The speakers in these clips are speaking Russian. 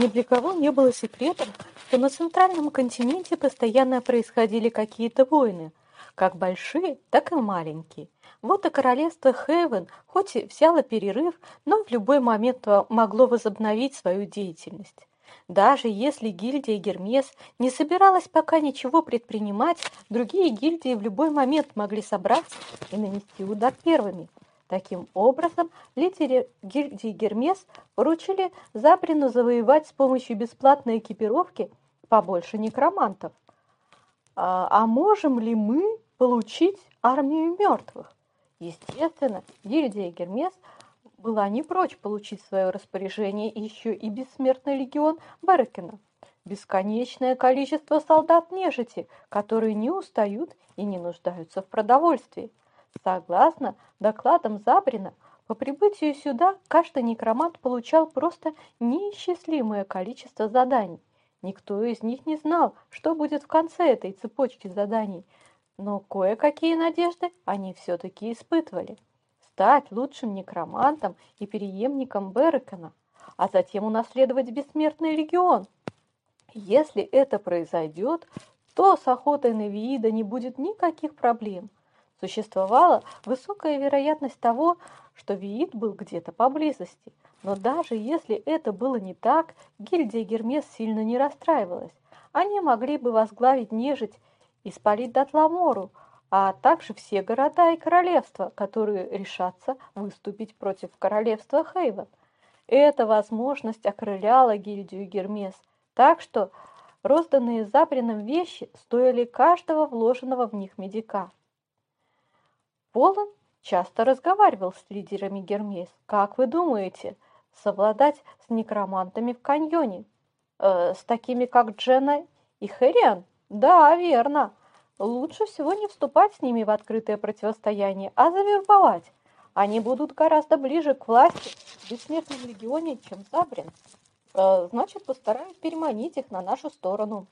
Ни для кого не было секретом, что на центральном континенте постоянно происходили какие-то войны, как большие, так и маленькие. Вот и королевство Хейвен, хоть и взяло перерыв, но в любой момент могло возобновить свою деятельность. Даже если гильдия Гермес не собиралась пока ничего предпринимать, другие гильдии в любой момент могли собраться и нанести удар первыми. Таким образом, лидеры гильдии Гермес поручили Заприну завоевать с помощью бесплатной экипировки побольше некромантов. А, а можем ли мы получить армию мертвых? Естественно, гильдия Гермес была не прочь получить в свое распоряжение еще и бессмертный легион Беркина. Бесконечное количество солдат нежити, которые не устают и не нуждаются в продовольствии. Согласно докладам Забрина, по прибытию сюда каждый некромант получал просто неисчислимое количество заданий. Никто из них не знал, что будет в конце этой цепочки заданий, но кое-какие надежды они все-таки испытывали. Стать лучшим некромантом и преемником Берекона, а затем унаследовать бессмертный легион. Если это произойдет, то с охотой на Виида не будет никаких проблем – Существовала высокая вероятность того, что Виит был где-то поблизости. Но даже если это было не так, гильдия Гермес сильно не расстраивалась. Они могли бы возглавить нежить и спалить Датламору, а также все города и королевства, которые решатся выступить против королевства Хейвен. Эта возможность окрыляла гильдию Гермес, так что розданные Забрином вещи стоили каждого вложенного в них медика. Полон часто разговаривал с лидерами Гермес. Как вы думаете, совладать с некромантами в каньоне? Э, с такими, как Джена и Хэриан? Да, верно. Лучше всего не вступать с ними в открытое противостояние, а завербовать. Они будут гораздо ближе к власти в бессмертном легионе, чем Забрин. Э, значит, постараюсь переманить их на нашу сторону.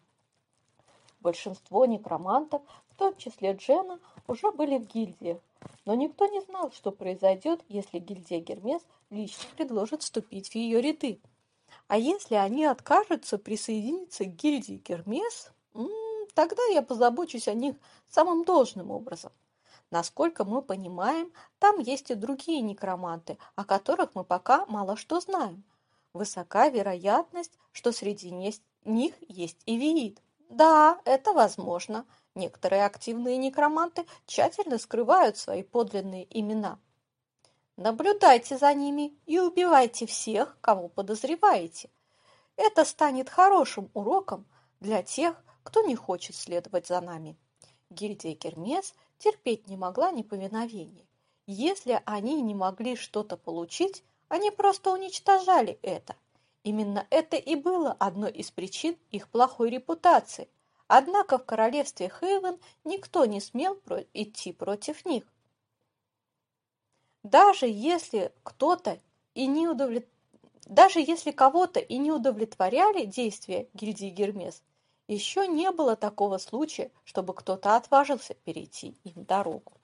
Большинство некромантов, в том числе Джена, уже были в гильдиях, но никто не знал, что произойдет, если гильдия Гермес лично предложит вступить в ее ряды. А если они откажутся присоединиться к гильдии Гермес, тогда я позабочусь о них самым должным образом. Насколько мы понимаем, там есть и другие некроманты, о которых мы пока мало что знаем. Высока вероятность, что среди них есть и Виит. Да, это возможно. Некоторые активные некроманты тщательно скрывают свои подлинные имена. Наблюдайте за ними и убивайте всех, кого подозреваете. Это станет хорошим уроком для тех, кто не хочет следовать за нами. Гильдия Кермес терпеть не могла неповиновения. Если они не могли что-то получить, они просто уничтожали это – Именно это и было одной из причин их плохой репутации. Однако в королевстве Хейвен никто не смел идти против них. Даже если кто-то и не удовлет... Даже если кого-то и не удовлетворяли действия гильдии Гермес, еще не было такого случая, чтобы кто-то отважился перейти им дорогу.